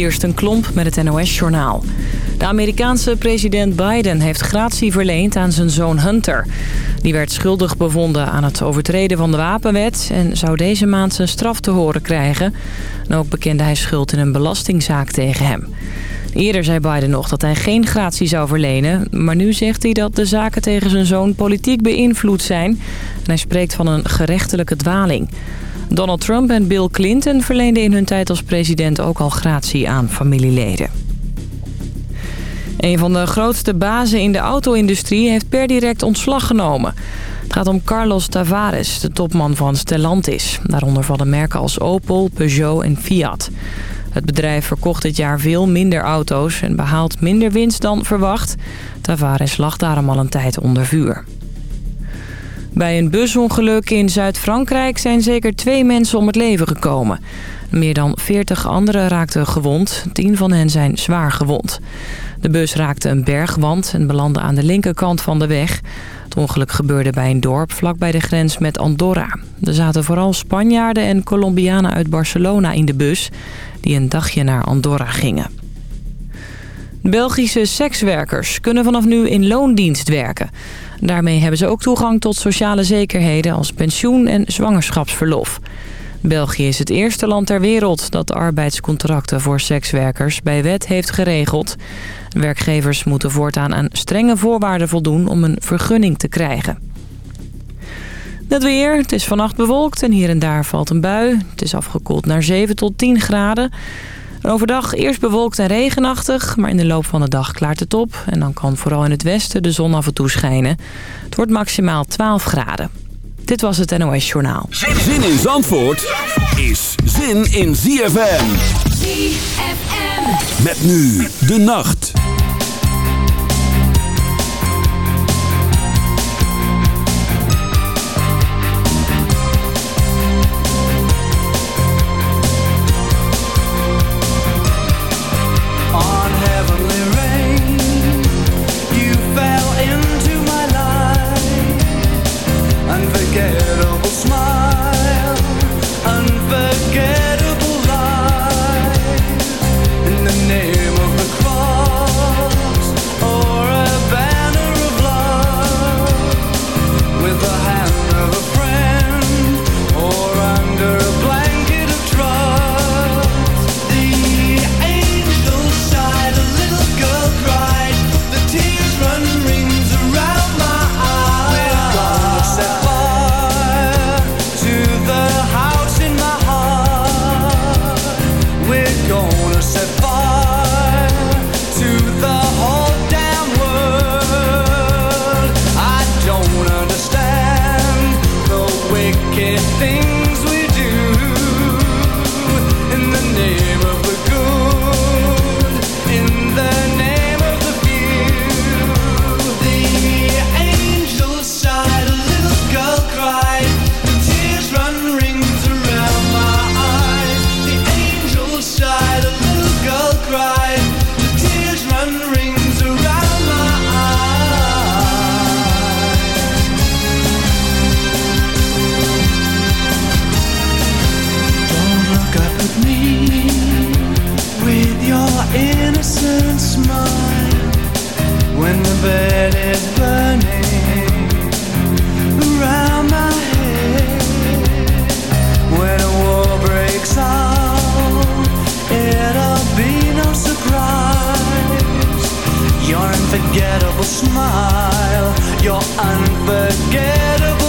Kirsten Klomp met het NOS-journaal. De Amerikaanse president Biden heeft gratie verleend aan zijn zoon Hunter. Die werd schuldig bevonden aan het overtreden van de wapenwet... en zou deze maand zijn straf te horen krijgen. En ook bekende hij schuld in een belastingzaak tegen hem. Eerder zei Biden nog dat hij geen gratie zou verlenen... maar nu zegt hij dat de zaken tegen zijn zoon politiek beïnvloed zijn... en hij spreekt van een gerechtelijke dwaling... Donald Trump en Bill Clinton verleenden in hun tijd als president ook al gratie aan familieleden. Een van de grootste bazen in de auto-industrie heeft per direct ontslag genomen. Het gaat om Carlos Tavares, de topman van Stellantis. Daaronder vallen merken als Opel, Peugeot en Fiat. Het bedrijf verkocht dit jaar veel minder auto's en behaalt minder winst dan verwacht. Tavares lag daarom al een tijd onder vuur. Bij een busongeluk in Zuid-Frankrijk zijn zeker twee mensen om het leven gekomen. Meer dan 40 anderen raakten gewond. Tien van hen zijn zwaar gewond. De bus raakte een bergwand en belandde aan de linkerkant van de weg. Het ongeluk gebeurde bij een dorp vlakbij de grens met Andorra. Er zaten vooral Spanjaarden en Colombianen uit Barcelona in de bus... die een dagje naar Andorra gingen. Belgische sekswerkers kunnen vanaf nu in loondienst werken. Daarmee hebben ze ook toegang tot sociale zekerheden als pensioen en zwangerschapsverlof. België is het eerste land ter wereld dat arbeidscontracten voor sekswerkers bij wet heeft geregeld. Werkgevers moeten voortaan aan strenge voorwaarden voldoen om een vergunning te krijgen. Het weer, het is vannacht bewolkt en hier en daar valt een bui. Het is afgekoeld naar 7 tot 10 graden. Overdag eerst bewolkt en regenachtig, maar in de loop van de dag klaart het op. En dan kan vooral in het westen de zon af en toe schijnen. Het wordt maximaal 12 graden. Dit was het NOS Journaal. Zin in Zandvoort is zin in ZFM. ZFM. Met nu de nacht. The is burning around my head. When a war breaks out, it'll be no surprise. Your unforgettable smile, your unforgettable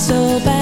so bad.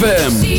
ZFM.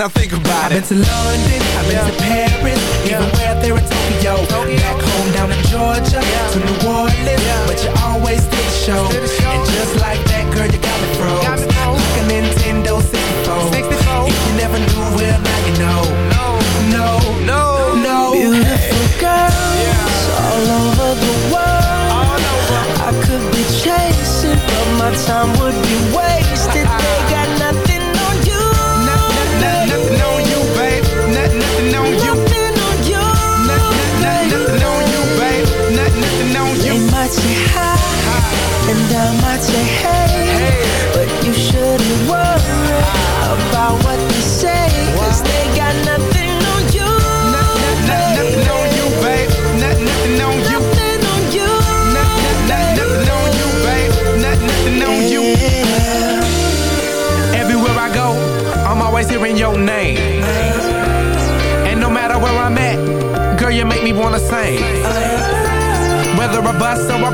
Now think about I've it. I've been to London, I've been yeah. to Paris, yeah. even where there in Tokyo. Tokyo. Back home down in Georgia, yeah. to New Orleans, but you always did the show. show. And just like that, girl, you got me froze. Got me froze. Like a Nintendo 64. 64. If you never knew, well, now you know. No, no, no, no. Beautiful girls all over the world. Over. I could be chasing, but my time would